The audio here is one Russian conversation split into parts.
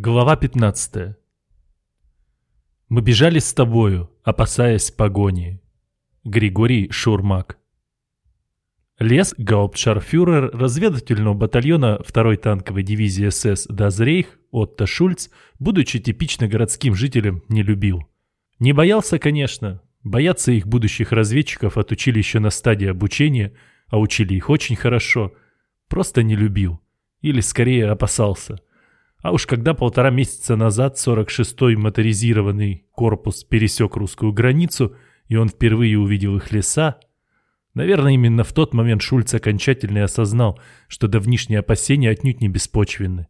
Глава 15 Мы бежали с тобою, опасаясь погони. Григорий Шурмак Лес гауптшарфюрер разведывательного батальона 2-й танковой дивизии СС «Дазрейх» Отто Шульц, будучи типично городским жителем, не любил. Не боялся, конечно. Бояться их будущих разведчиков отучили еще на стадии обучения, а учили их очень хорошо. Просто не любил. Или скорее опасался – а уж когда полтора месяца назад 46-й моторизированный корпус пересек русскую границу, и он впервые увидел их леса, наверное, именно в тот момент Шульц окончательно осознал, что давнишние опасения отнюдь не беспочвенны.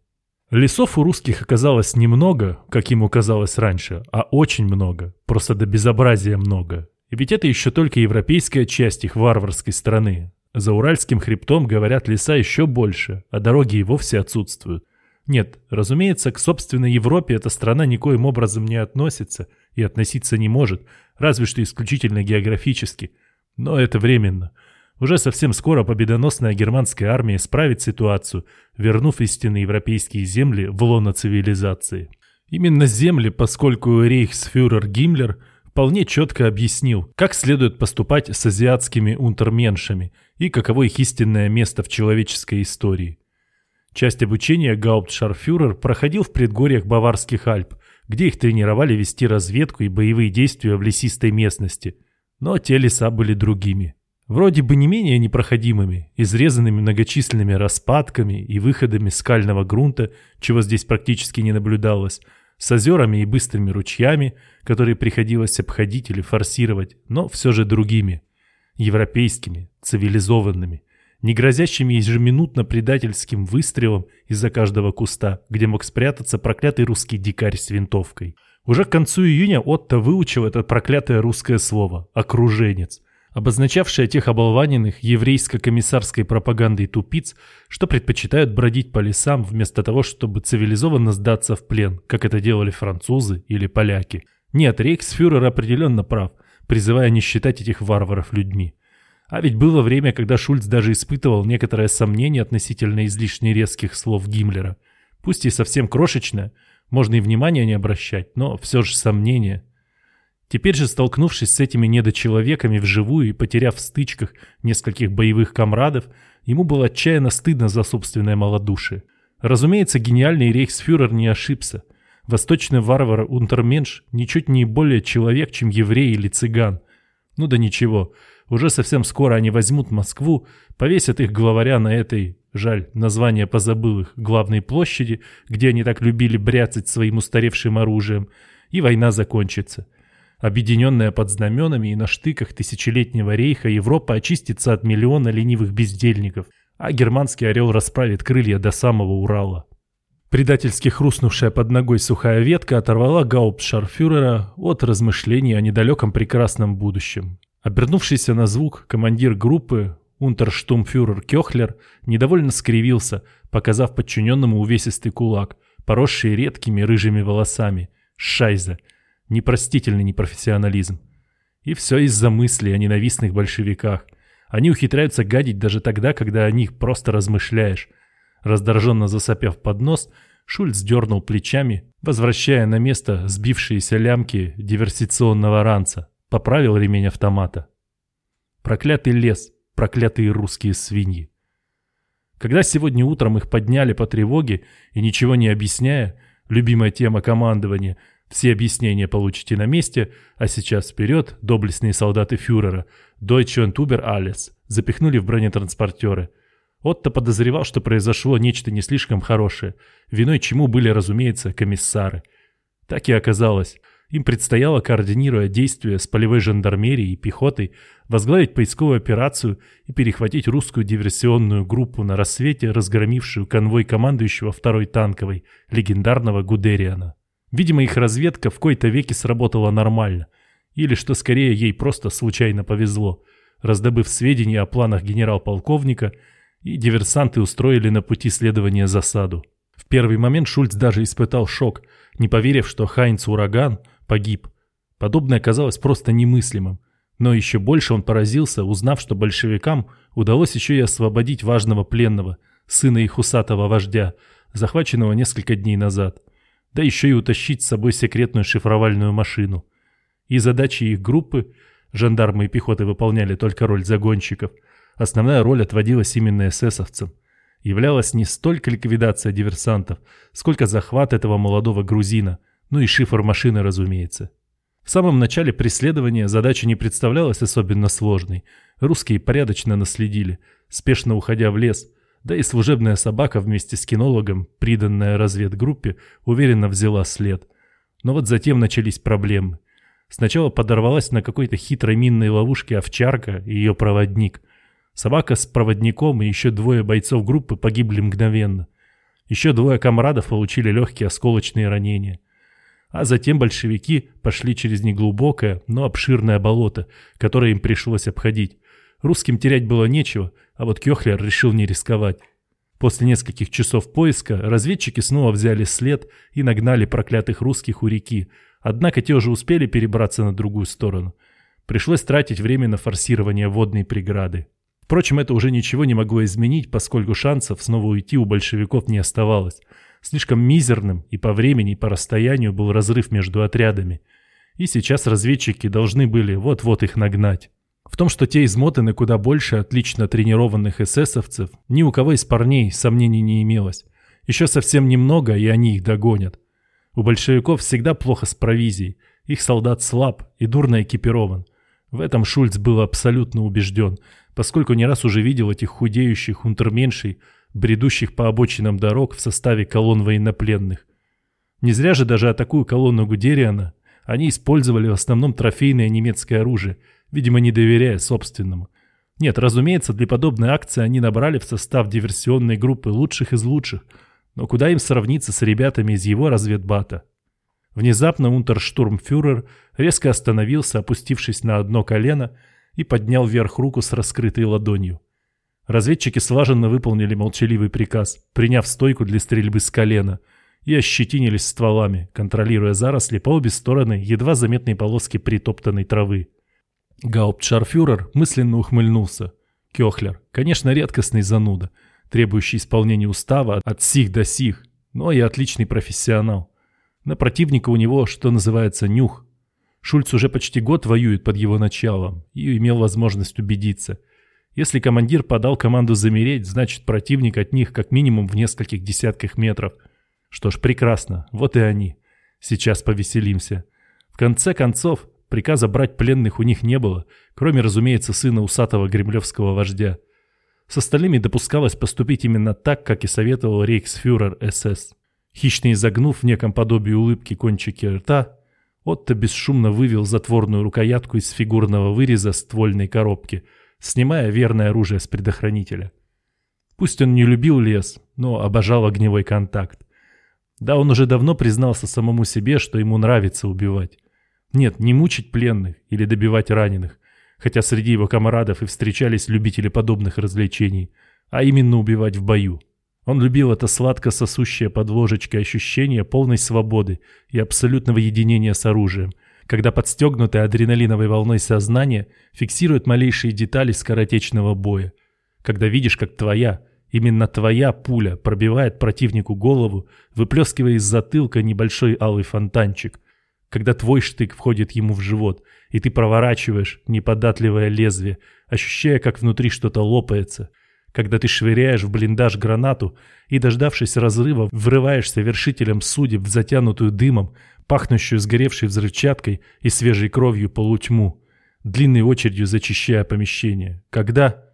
Лесов у русских оказалось немного, как ему казалось раньше, а очень много, просто до безобразия много. И ведь это еще только европейская часть их варварской страны. За Уральским хребтом, говорят, леса еще больше, а дороги и вовсе отсутствуют. Нет, разумеется, к собственной Европе эта страна никоим образом не относится и относиться не может, разве что исключительно географически. Но это временно. Уже совсем скоро победоносная германская армия исправит ситуацию, вернув истинные европейские земли в лоно цивилизации. Именно земли, поскольку рейхсфюрер Гиммлер вполне четко объяснил, как следует поступать с азиатскими унтерменшами и каково их истинное место в человеческой истории. Часть обучения Гауптшарфюрер проходил в предгорьях Баварских Альп, где их тренировали вести разведку и боевые действия в лесистой местности. Но те леса были другими. Вроде бы не менее непроходимыми, изрезанными многочисленными распадками и выходами скального грунта, чего здесь практически не наблюдалось, с озерами и быстрыми ручьями, которые приходилось обходить или форсировать, но все же другими, европейскими, цивилизованными, не грозящими ежеминутно предательским выстрелом из-за каждого куста, где мог спрятаться проклятый русский дикарь с винтовкой. Уже к концу июня Отто выучил это проклятое русское слово «окруженец», обозначавшее тех оболваненных еврейско-комиссарской пропагандой тупиц, что предпочитают бродить по лесам вместо того, чтобы цивилизованно сдаться в плен, как это делали французы или поляки. Нет, рейхсфюрер определенно прав, призывая не считать этих варваров людьми. А ведь было время, когда Шульц даже испытывал некоторое сомнение относительно излишне резких слов Гиммлера. Пусть и совсем крошечное, можно и внимания не обращать, но все же сомнение. Теперь же, столкнувшись с этими недочеловеками вживую и потеряв в стычках нескольких боевых комрадов, ему было отчаянно стыдно за собственное малодушие. Разумеется, гениальный рейхсфюрер не ошибся. Восточный варвар Унтерменш ничуть не более человек, чем еврей или цыган. Ну да ничего, уже совсем скоро они возьмут Москву, повесят их главаря на этой, жаль, название позабыл их, главной площади, где они так любили бряцать своим устаревшим оружием, и война закончится. Объединенная под знаменами и на штыках тысячелетнего рейха, Европа очистится от миллиона ленивых бездельников, а германский орел расправит крылья до самого Урала. Предательски хрустнувшая под ногой сухая ветка оторвала гауптшарфюрера от размышлений о недалеком прекрасном будущем. Обернувшийся на звук командир группы, унтерштумфюрер Кёхлер, недовольно скривился, показав подчиненному увесистый кулак, поросший редкими рыжими волосами. Шайза. Непростительный непрофессионализм. И все из-за мыслей о ненавистных большевиках. Они ухитряются гадить даже тогда, когда о них просто размышляешь. Раздраженно засопев под нос, Шульц дернул плечами, возвращая на место сбившиеся лямки диверсиционного ранца. Поправил ремень автомата. Проклятый лес, проклятые русские свиньи. Когда сегодня утром их подняли по тревоге и ничего не объясняя, любимая тема командования, все объяснения получите на месте, а сейчас вперед, доблестные солдаты фюрера, Deutsche und Uber alles, запихнули в бронетранспортеры. Отто подозревал, что произошло нечто не слишком хорошее, виной чему были, разумеется, комиссары. Так и оказалось. Им предстояло, координируя действия с полевой жандармерией и пехотой, возглавить поисковую операцию и перехватить русскую диверсионную группу на рассвете, разгромившую конвой командующего второй танковой, легендарного Гудериана. Видимо, их разведка в кои-то веке сработала нормально. Или, что скорее, ей просто случайно повезло. Раздобыв сведения о планах генерал-полковника, и диверсанты устроили на пути следования засаду. В первый момент Шульц даже испытал шок, не поверив, что Хайнц Ураган – погиб. Подобное казалось просто немыслимым. Но еще больше он поразился, узнав, что большевикам удалось еще и освободить важного пленного, сына их усатого вождя, захваченного несколько дней назад. да еще и утащить с собой секретную шифровальную машину. И задачи их группы, жандармы и пехоты выполняли только роль загонщиков, основная роль отводилась именно эсэсовцам. Являлась не столько ликвидация диверсантов, сколько захват этого молодого грузина, ну и шифр машины, разумеется. В самом начале преследования задача не представлялась особенно сложной. Русские порядочно наследили, спешно уходя в лес, да и служебная собака вместе с кинологом, приданная разведгруппе, уверенно взяла след. Но вот затем начались проблемы. Сначала подорвалась на какой-то хитрой минной ловушке овчарка и ее проводник. Собака с проводником и еще двое бойцов группы погибли мгновенно. Еще двое комрадов получили легкие осколочные ранения. А затем большевики пошли через неглубокое, но обширное болото, которое им пришлось обходить. Русским терять было нечего, а вот Кёхлер решил не рисковать. После нескольких часов поиска разведчики снова взяли след и нагнали проклятых русских у реки, однако те уже успели перебраться на другую сторону. Пришлось тратить время на форсирование водной преграды. Впрочем, это уже ничего не могло изменить, поскольку шансов снова уйти у большевиков не оставалось. Слишком мизерным и по времени, и по расстоянию был разрыв между отрядами. И сейчас разведчики должны были вот-вот их нагнать. В том, что те измотаны куда больше отлично тренированных эсэсовцев, ни у кого из парней сомнений не имелось. Еще совсем немного, и они их догонят. У большевиков всегда плохо с провизией, их солдат слаб и дурно экипирован. В этом Шульц был абсолютно убежден, поскольку не раз уже видел этих худеющих унтерменшей, бредущих по обочинам дорог в составе колонн военнопленных. Не зря же даже такую колонну Гудериана они использовали в основном трофейное немецкое оружие, видимо, не доверяя собственному. Нет, разумеется, для подобной акции они набрали в состав диверсионной группы лучших из лучших, но куда им сравниться с ребятами из его разведбата? Внезапно унтерштурмфюрер резко остановился, опустившись на одно колено, и поднял вверх руку с раскрытой ладонью. Разведчики слаженно выполнили молчаливый приказ, приняв стойку для стрельбы с колена, и ощетинились стволами, контролируя заросли по обе стороны едва заметной полоски притоптанной травы. Гауптшарфюрер мысленно ухмыльнулся. Кёхлер, конечно, редкостный зануда, требующий исполнения устава от сих до сих, но и отличный профессионал. На противника у него, что называется, нюх. Шульц уже почти год воюет под его началом и имел возможность убедиться – если командир подал команду замереть, значит противник от них как минимум в нескольких десятках метров. Что ж, прекрасно, вот и они. Сейчас повеселимся. В конце концов, приказа брать пленных у них не было, кроме, разумеется, сына усатого гремлевского вождя. С остальными допускалось поступить именно так, как и советовал рейхсфюрер СС. Хищно изогнув в неком подобии улыбки кончики рта, Отто бесшумно вывел затворную рукоятку из фигурного выреза ствольной коробки – снимая верное оружие с предохранителя. Пусть он не любил лес, но обожал огневой контакт. Да, он уже давно признался самому себе, что ему нравится убивать. Нет, не мучить пленных или добивать раненых, хотя среди его комарадов и встречались любители подобных развлечений, а именно убивать в бою. Он любил это сладко сосущее под ложечкой ощущение полной свободы и абсолютного единения с оружием – когда подстегнутое адреналиновой волной сознание фиксирует малейшие детали скоротечного боя. Когда видишь, как твоя, именно твоя пуля пробивает противнику голову, выплескивая из затылка небольшой алый фонтанчик. Когда твой штык входит ему в живот, и ты проворачиваешь неподатливое лезвие, ощущая, как внутри что-то лопается. Когда ты швыряешь в блиндаж гранату и, дождавшись разрыва, врываешься вершителем судеб в затянутую дымом, пахнущую сгоревшей взрывчаткой и свежей кровью полутьму, длинной очередью зачищая помещение. Когда?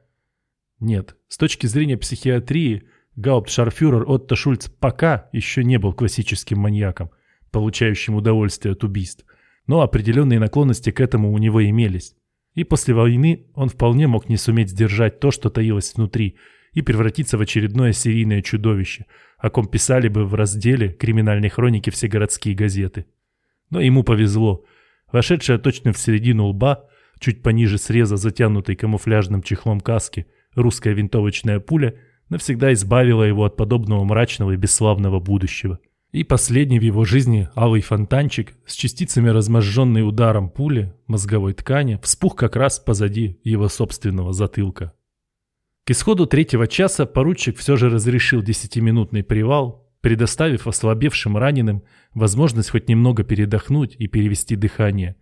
Нет, с точки зрения психиатрии, гауптшарфюрер Отто Шульц пока еще не был классическим маньяком, получающим удовольствие от убийств, но определенные наклонности к этому у него имелись. И после войны он вполне мог не суметь сдержать то, что таилось внутри, и превратиться в очередное серийное чудовище, о ком писали бы в разделе криминальной хроники все городские газеты. Но ему повезло. Вошедшая точно в середину лба, чуть пониже среза затянутой камуфляжным чехлом каски, русская винтовочная пуля навсегда избавила его от подобного мрачного и бесславного будущего. И последний в его жизни алый фонтанчик с частицами разможженной ударом пули мозговой ткани вспух как раз позади его собственного затылка. К исходу третьего часа поручик все же разрешил десятиминутный привал, предоставив ослабевшим раненым возможность хоть немного передохнуть и перевести дыхание.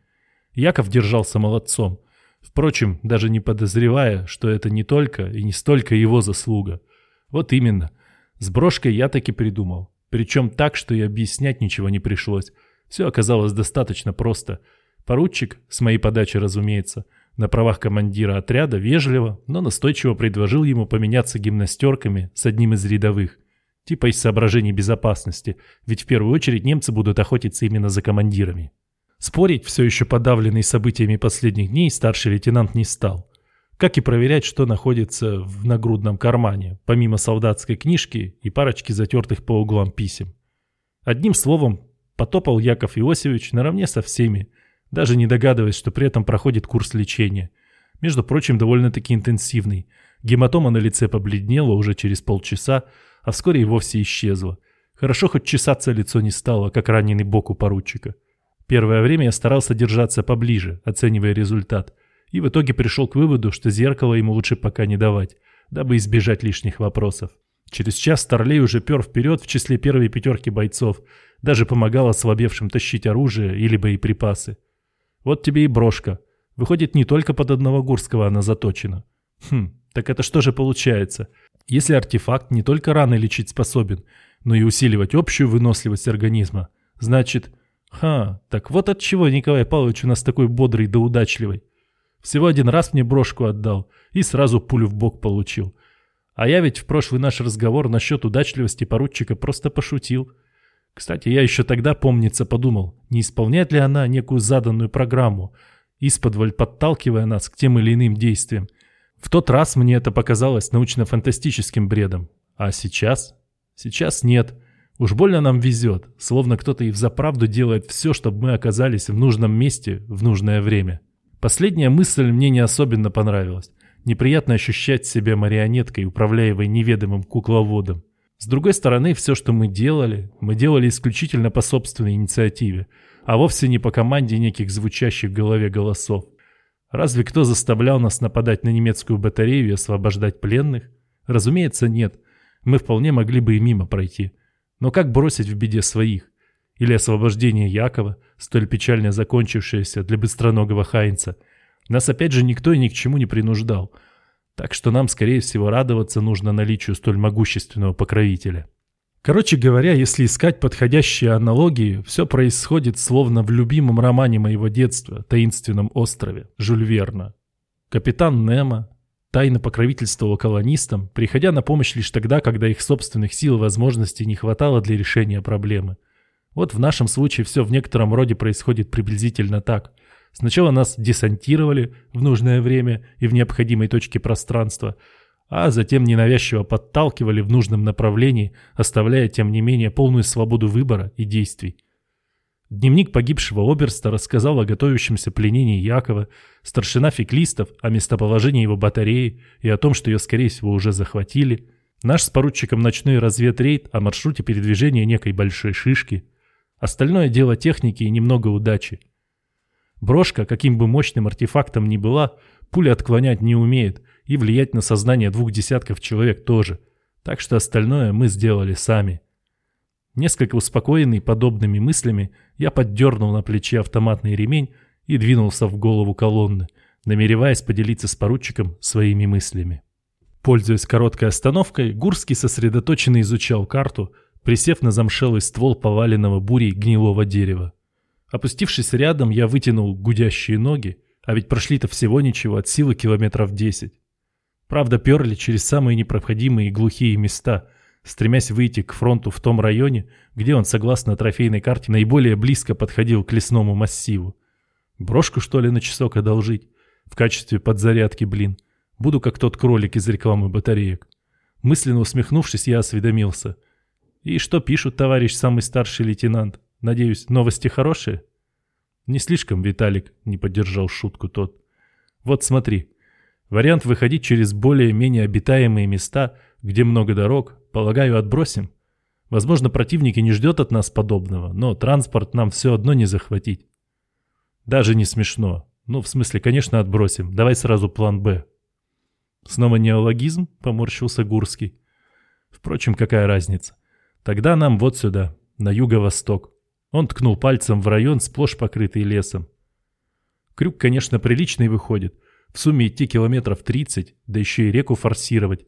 Яков держался молодцом, впрочем, даже не подозревая, что это не только и не столько его заслуга. Вот именно. С брошкой я таки придумал. Причем так, что и объяснять ничего не пришлось. Все оказалось достаточно просто. Поручик, с моей подачи разумеется, на правах командира отряда вежливо, но настойчиво предложил ему поменяться гимнастерками с одним из рядовых. Типа из соображений безопасности, ведь в первую очередь немцы будут охотиться именно за командирами. Спорить, все еще подавленный событиями последних дней, старший лейтенант не стал. Как и проверять, что находится в нагрудном кармане, помимо солдатской книжки и парочки затертых по углам писем. Одним словом, потопал Яков Иосифович наравне со всеми, даже не догадываясь, что при этом проходит курс лечения. Между прочим, довольно-таки интенсивный. Гематома на лице побледнела уже через полчаса, а вскоре и вовсе исчезла. Хорошо, хоть чесаться лицо не стало, как раненый бок у поручика. Первое время я старался держаться поближе, оценивая результат, и в итоге пришел к выводу, что зеркало ему лучше пока не давать, дабы избежать лишних вопросов. Через час Старлей уже пер вперед в числе первой пятерки бойцов, даже помогал ослабевшим тащить оружие или боеприпасы. Вот тебе и брошка. Выходит, не только под одного Гурского она заточена. Хм, так это что же получается? Если артефакт не только раны лечить способен, но и усиливать общую выносливость организма, значит... Ха, так вот от чего Николай Павлович у нас такой бодрый да удачливый. Всего один раз мне брошку отдал и сразу пулю в бок получил. А я ведь в прошлый наш разговор насчет удачливости поручика просто пошутил. Кстати, я еще тогда, помнится, подумал, не исполняет ли она некую заданную программу, исподволь подталкивая нас к тем или иным действиям. В тот раз мне это показалось научно-фантастическим бредом. А сейчас? Сейчас нет. Уж больно нам везет, словно кто-то и взаправду делает все, чтобы мы оказались в нужном месте в нужное время. Последняя мысль мне не особенно понравилась. Неприятно ощущать себя марионеткой, управляемой неведомым кукловодом. С другой стороны, все, что мы делали, мы делали исключительно по собственной инициативе, а вовсе не по команде неких звучащих в голове голосов. Разве кто заставлял нас нападать на немецкую батарею и освобождать пленных? Разумеется, нет. Мы вполне могли бы и мимо пройти. Но как бросить в беде своих? Или освобождение Якова, столь печально закончившееся для быстроногого Хайнца? Нас опять же никто и ни к чему не принуждал – так что нам, скорее всего, радоваться нужно наличию столь могущественного покровителя. Короче говоря, если искать подходящие аналогии, все происходит словно в любимом романе моего детства «Таинственном острове» Жюль Верна. Капитан Немо тайно покровительствовал колонистам, приходя на помощь лишь тогда, когда их собственных сил и возможностей не хватало для решения проблемы. Вот в нашем случае все в некотором роде происходит приблизительно так. Сначала нас десантировали в нужное время и в необходимой точке пространства, а затем ненавязчиво подталкивали в нужном направлении, оставляя, тем не менее, полную свободу выбора и действий. Дневник погибшего оберста рассказал о готовящемся пленении Якова, старшина феклистов о местоположении его батареи и о том, что ее, скорее всего, уже захватили. Наш с поручиком ночной разведрейд о маршруте передвижения некой большой шишки. Остальное дело техники и немного удачи. Брошка, каким бы мощным артефактом ни была, пули отклонять не умеет и влиять на сознание двух десятков человек тоже. Так что остальное мы сделали сами. Несколько успокоенный подобными мыслями, я поддернул на плече автоматный ремень и двинулся в голову колонны, намереваясь поделиться с поручиком своими мыслями. Пользуясь короткой остановкой, Гурский сосредоточенно изучал карту, присев на замшелый ствол поваленного бурей гнилого дерева. Опустившись рядом, я вытянул гудящие ноги, а ведь прошли-то всего ничего, от силы километров десять. Правда, перли через самые непроходимые и глухие места, стремясь выйти к фронту в том районе, где он, согласно трофейной карте, наиболее близко подходил к лесному массиву. Брошку, что ли, на часок одолжить? В качестве подзарядки, блин. Буду как тот кролик из рекламы батареек. Мысленно усмехнувшись, я осведомился. «И что пишут, товарищ самый старший лейтенант?» Надеюсь, новости хорошие? Не слишком, Виталик, не поддержал шутку тот. Вот смотри. Вариант выходить через более-менее обитаемые места, где много дорог, полагаю, отбросим. Возможно, противник и не ждет от нас подобного, но транспорт нам все одно не захватить. Даже не смешно. Ну, в смысле, конечно, отбросим. Давай сразу план «Б». Снова неологизм, поморщился Гурский. Впрочем, какая разница? Тогда нам вот сюда, на юго-восток. Он ткнул пальцем в район, сплошь покрытый лесом. Крюк, конечно, приличный выходит. В сумме идти километров 30, да еще и реку форсировать.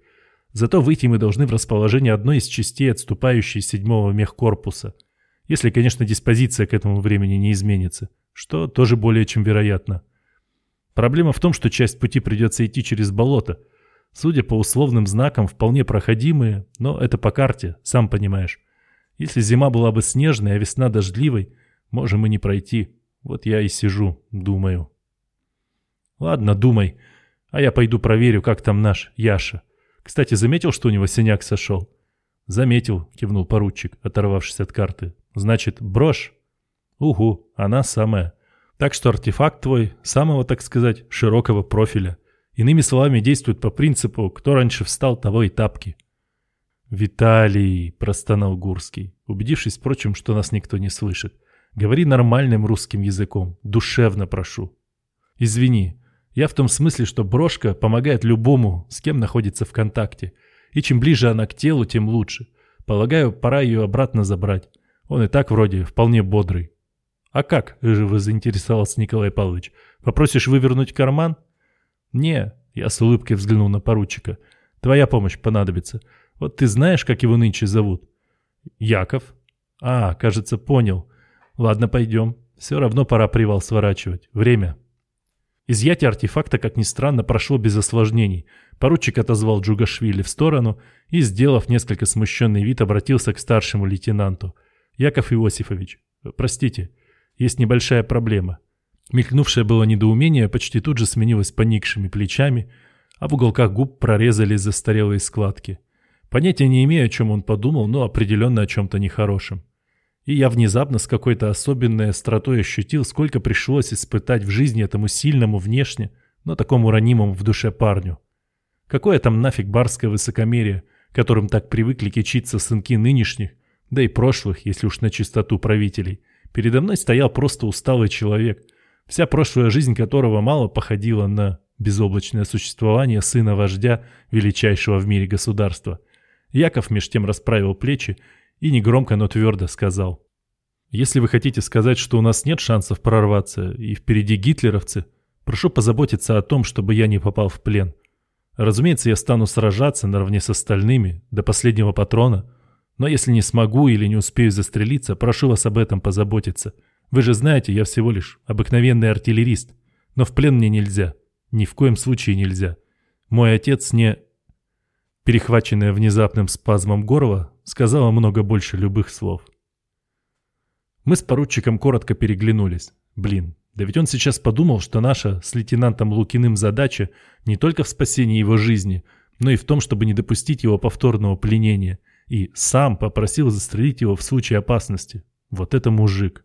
Зато выйти мы должны в расположение одной из частей отступающей седьмого мехкорпуса. Если, конечно, диспозиция к этому времени не изменится, что тоже более чем вероятно. Проблема в том, что часть пути придется идти через болото. Судя по условным знакам, вполне проходимые, но это по карте, сам понимаешь. Если зима была бы снежной, а весна дождливой, можем и не пройти. Вот я и сижу, думаю. Ладно, думай. А я пойду проверю, как там наш Яша. Кстати, заметил, что у него синяк сошел? Заметил, кивнул поручик, оторвавшись от карты. Значит, брошь? Угу, она самая. Так что артефакт твой самого, так сказать, широкого профиля. Иными словами, действует по принципу «кто раньше встал, того и тапки». «Виталий», — простонал Гурский, убедившись, впрочем, что нас никто не слышит. «Говори нормальным русским языком, душевно прошу». «Извини, я в том смысле, что брошка помогает любому, с кем находится в контакте. И чем ближе она к телу, тем лучше. Полагаю, пора ее обратно забрать. Он и так вроде вполне бодрый». «А как?» — живо заинтересовался Николай Павлович. «Попросишь вывернуть карман?» «Не», — я с улыбкой взглянул на поручика. «Твоя помощь понадобится. Вот ты знаешь, как его нынче зовут?» «Яков». «А, кажется, понял. Ладно, пойдем. Все равно пора привал сворачивать. Время». Изъятие артефакта, как ни странно, прошло без осложнений. Поручик отозвал Джугашвили в сторону и, сделав несколько смущенный вид, обратился к старшему лейтенанту. «Яков Иосифович, простите, есть небольшая проблема». Мелькнувшее было недоумение почти тут же сменилось поникшими плечами, а в уголках губ прорезались застарелые складки. Понятия не имею, о чем он подумал, но определенно о чем-то нехорошем. И я внезапно с какой-то особенной остротой ощутил, сколько пришлось испытать в жизни этому сильному внешне, но такому ранимому в душе парню. Какое там нафиг барское высокомерие, которым так привыкли кичиться сынки нынешних, да и прошлых, если уж на чистоту правителей. Передо мной стоял просто усталый человек, вся прошлая жизнь которого мало походила на безоблачное существование сына вождя величайшего в мире государства – Яков меж тем расправил плечи и негромко, но твердо сказал. «Если вы хотите сказать, что у нас нет шансов прорваться и впереди гитлеровцы, прошу позаботиться о том, чтобы я не попал в плен. Разумеется, я стану сражаться наравне с остальными, до последнего патрона, но если не смогу или не успею застрелиться, прошу вас об этом позаботиться. Вы же знаете, я всего лишь обыкновенный артиллерист, но в плен мне нельзя, ни в коем случае нельзя. Мой отец не перехваченная внезапным спазмом горла, сказала много больше любых слов. Мы с поручиком коротко переглянулись. Блин, да ведь он сейчас подумал, что наша с лейтенантом Лукиным задача не только в спасении его жизни, но и в том, чтобы не допустить его повторного пленения. И сам попросил застрелить его в случае опасности. Вот это мужик.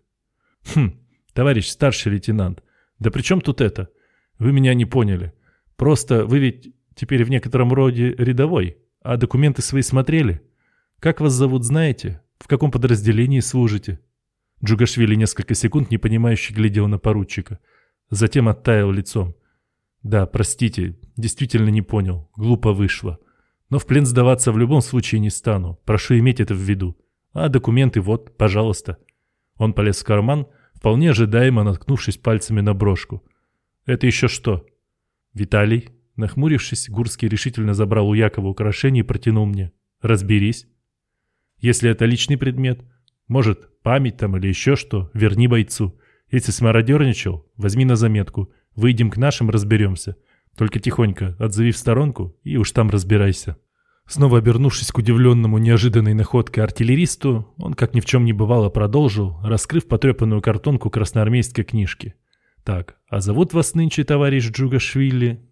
Хм, товарищ старший лейтенант, да при чем тут это? Вы меня не поняли. Просто вы ведь Теперь в некотором роде рядовой. А документы свои смотрели? Как вас зовут, знаете? В каком подразделении служите?» Джугашвили несколько секунд непонимающе глядел на поручика. Затем оттаял лицом. «Да, простите, действительно не понял. Глупо вышло. Но в плен сдаваться в любом случае не стану. Прошу иметь это в виду. А документы вот, пожалуйста». Он полез в карман, вполне ожидаемо наткнувшись пальцами на брошку. «Это еще что?» «Виталий?» Нахмурившись, Гурский решительно забрал у Якова украшение и протянул мне. «Разберись. Если это личный предмет, может, память там или еще что, верни бойцу. Если смародерничал, возьми на заметку. Выйдем к нашим, разберемся. Только тихонько, отзови в сторонку и уж там разбирайся». Снова обернувшись к удивленному неожиданной находкой артиллеристу, он, как ни в чем не бывало, продолжил, раскрыв потрепанную картонку красноармейской книжки. «Так, а зовут вас нынче товарищ Джугашвили?»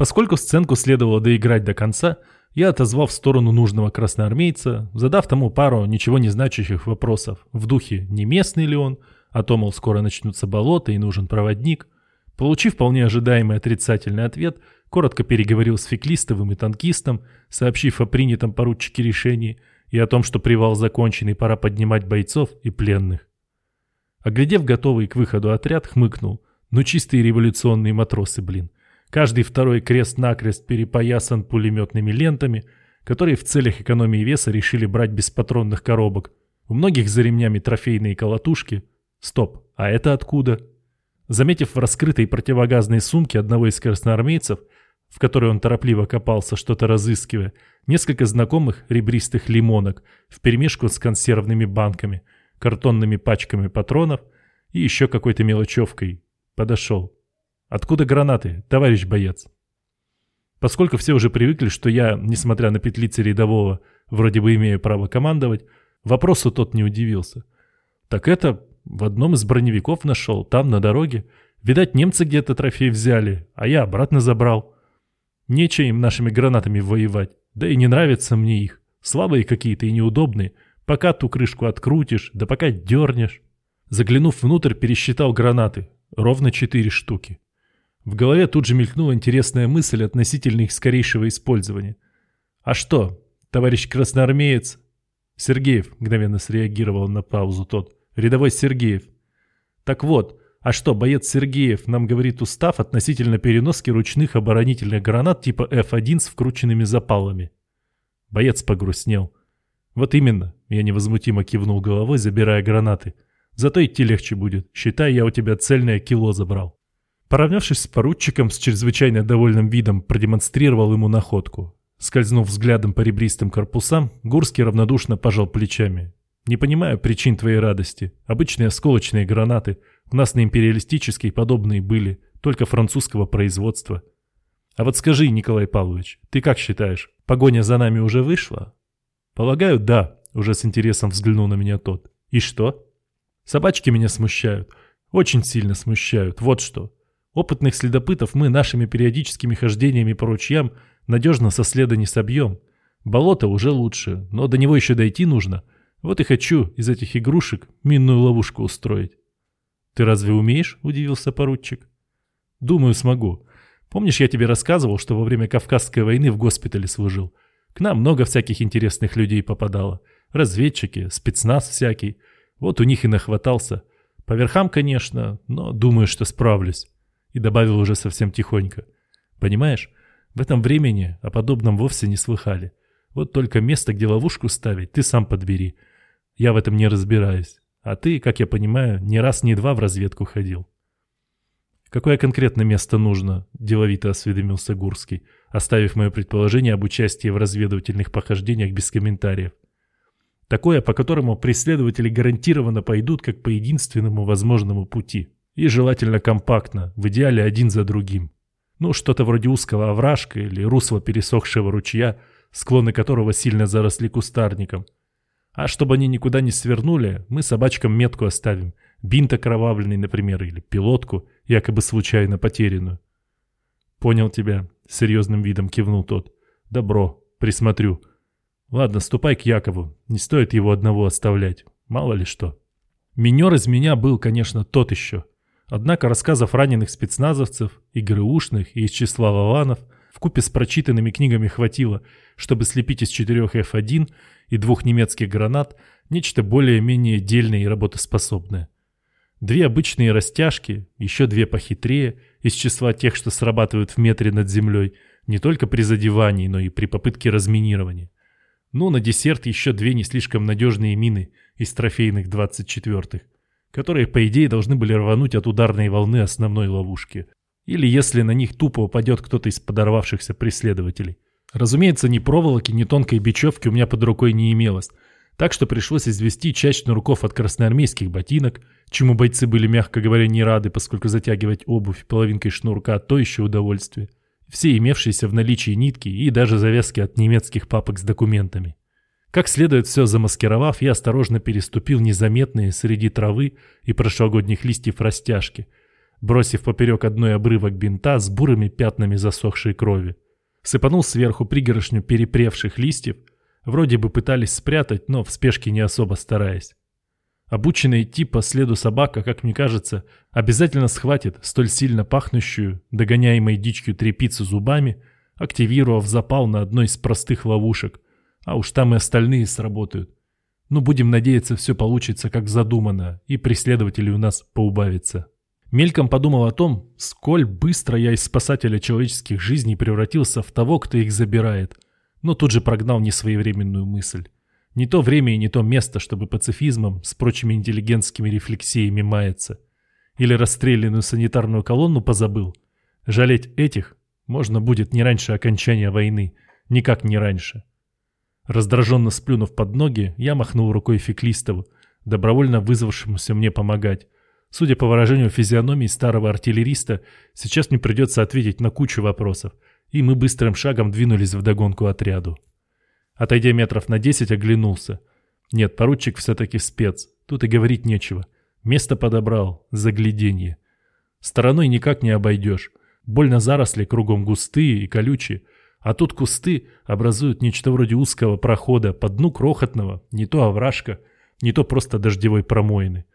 Поскольку сценку следовало доиграть до конца, я отозвал в сторону нужного красноармейца, задав тому пару ничего не значащих вопросов в духе «не местный ли он?», а то, мол, скоро начнутся болота и нужен проводник. Получив вполне ожидаемый отрицательный ответ, коротко переговорил с феклистовым и танкистом, сообщив о принятом поручике решении и о том, что привал закончен и пора поднимать бойцов и пленных. Оглядев готовый к выходу отряд, хмыкнул. Ну чистые революционные матросы, блин. Каждый второй крест-накрест перепоясан пулеметными лентами, которые в целях экономии веса решили брать без патронных коробок. У многих за ремнями трофейные колотушки. Стоп, а это откуда? Заметив в раскрытой противогазной сумке одного из красноармейцев, в которой он торопливо копался, что-то разыскивая, несколько знакомых ребристых лимонок вперемешку с консервными банками, картонными пачками патронов и еще какой-то мелочевкой, подошел. «Откуда гранаты, товарищ боец?» Поскольку все уже привыкли, что я, несмотря на петлицы рядового, вроде бы имею право командовать, вопросу тот не удивился. «Так это в одном из броневиков нашел, там, на дороге. Видать, немцы где-то трофей взяли, а я обратно забрал. Нечего им нашими гранатами воевать, да и не нравятся мне их. Слабые какие-то и неудобные. Пока ту крышку открутишь, да пока дернешь». Заглянув внутрь, пересчитал гранаты. Ровно четыре штуки. В голове тут же мелькнула интересная мысль относительно их скорейшего использования. «А что, товарищ красноармеец?» Сергеев мгновенно среагировал на паузу тот. «Рядовой Сергеев». «Так вот, а что, боец Сергеев нам говорит устав относительно переноски ручных оборонительных гранат типа F1 с вкрученными запалами?» Боец погрустнел. «Вот именно», — я невозмутимо кивнул головой, забирая гранаты. «Зато идти легче будет. Считай, я у тебя цельное кило забрал». Поравнявшись с поручиком, с чрезвычайно довольным видом продемонстрировал ему находку. Скользнув взглядом по ребристым корпусам, Гурский равнодушно пожал плечами. «Не понимаю причин твоей радости. Обычные осколочные гранаты. У нас на империалистической подобные были, только французского производства. А вот скажи, Николай Павлович, ты как считаешь, погоня за нами уже вышла?» «Полагаю, да», — уже с интересом взглянул на меня тот. «И что?» «Собачки меня смущают. Очень сильно смущают. Вот что. Опытных следопытов мы нашими периодическими хождениями по ручьям надежно со следа не собьем. Болото уже лучше, но до него еще дойти нужно. Вот и хочу из этих игрушек минную ловушку устроить. «Ты разве умеешь?» – удивился поручик. «Думаю, смогу. Помнишь, я тебе рассказывал, что во время Кавказской войны в госпитале служил? К нам много всяких интересных людей попадало. Разведчики, спецназ всякий. Вот у них и нахватался. По верхам, конечно, но думаю, что справлюсь и добавил уже совсем тихонько. Понимаешь, в этом времени о подобном вовсе не слыхали. Вот только место, где ловушку ставить, ты сам подбери. Я в этом не разбираюсь. А ты, как я понимаю, ни раз, ни два в разведку ходил. Какое конкретно место нужно? Деловито осведомился Гурский, оставив мое предположение об участии в разведывательных похождениях без комментариев. Такое, по которому преследователи гарантированно пойдут как по единственному возможному пути. И желательно компактно, в идеале один за другим. Ну, что-то вроде узкого овражка или русла пересохшего ручья, склоны которого сильно заросли кустарником. А чтобы они никуда не свернули, мы собачкам метку оставим. Бинт окровавленный, например, или пилотку, якобы случайно потерянную. «Понял тебя», — серьезным видом кивнул тот. «Добро, присмотрю. Ладно, ступай к Якову, не стоит его одного оставлять, мало ли что». Минер из меня был, конечно, тот еще. Однако рассказов раненых спецназовцев, и ГРУшных, и из числа Вованов, вкупе с прочитанными книгами хватило, чтобы слепить из четырех F1 и двух немецких гранат нечто более-менее дельное и работоспособное. Две обычные растяжки, еще две похитрее, из числа тех, что срабатывают в метре над землей, не только при задевании, но и при попытке разминирования. Ну, на десерт еще две не слишком надежные мины из трофейных 24-х которые, по идее, должны были рвануть от ударной волны основной ловушки. Или если на них тупо упадет кто-то из подорвавшихся преследователей. Разумеется, ни проволоки, ни тонкой бечевки у меня под рукой не имелось, так что пришлось извести часть шнурков от красноармейских ботинок, чему бойцы были, мягко говоря, не рады, поскольку затягивать обувь половинкой шнурка – то еще удовольствие. Все имевшиеся в наличии нитки и даже завязки от немецких папок с документами. Как следует все замаскировав, я осторожно переступил незаметные среди травы и прошлогодних листьев растяжки, бросив поперек одной обрывок бинта с бурыми пятнами засохшей крови. Сыпанул сверху пригоршню перепревших листьев, вроде бы пытались спрятать, но в спешке не особо стараясь. Обученная идти по следу собака, как мне кажется, обязательно схватит столь сильно пахнущую, догоняемой дичью трепицу зубами, активировав запал на одной из простых ловушек – а уж там и остальные сработают. Ну, будем надеяться, все получится, как задумано, и преследователей у нас поубавится. Мельком подумал о том, сколь быстро я из спасателя человеческих жизней превратился в того, кто их забирает. но тут же прогнал несвоевременную мысль. Не то время и не то место, чтобы пацифизмом с прочими интеллигентскими рефлексиями маяться. Или расстрелянную санитарную колонну позабыл. Жалеть этих можно будет не раньше окончания войны, никак не раньше. Раздраженно сплюнув под ноги, я махнул рукой Феклистову, добровольно вызвавшемуся мне помогать. Судя по выражению физиономии старого артиллериста, сейчас мне придется ответить на кучу вопросов, и мы быстрым шагом двинулись вдогонку отряду. Отойдя метров на десять, оглянулся. Нет, поручик все-таки спец, тут и говорить нечего. Место подобрал, загляденье. Стороной никак не обойдешь. Больно заросли кругом густые и колючие, а тут кусты образуют нечто вроде узкого прохода по дну крохотного, не то овражка, не то просто дождевой промоины.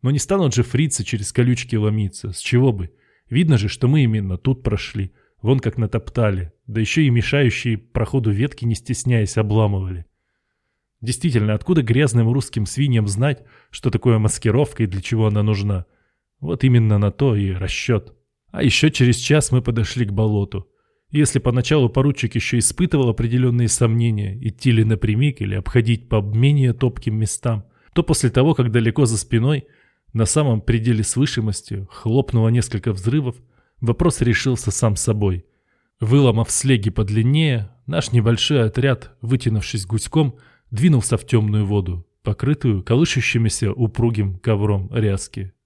Но не станут же фрицы через колючки ломиться, с чего бы? Видно же, что мы именно тут прошли, вон как натоптали, да еще и мешающие проходу ветки не стесняясь обламывали. Действительно, откуда грязным русским свиньям знать, что такое маскировка и для чего она нужна? Вот именно на то и расчет. А еще через час мы подошли к болоту. Если поначалу поручик еще испытывал определенные сомнения, идти ли напрямик или обходить по менее топким местам, то после того, как далеко за спиной, на самом пределе слышимости, хлопнуло несколько взрывов, вопрос решился сам собой. Выломав слеги подлиннее, наш небольшой отряд, вытянувшись гуськом, двинулся в темную воду, покрытую колышущимися упругим ковром ряски.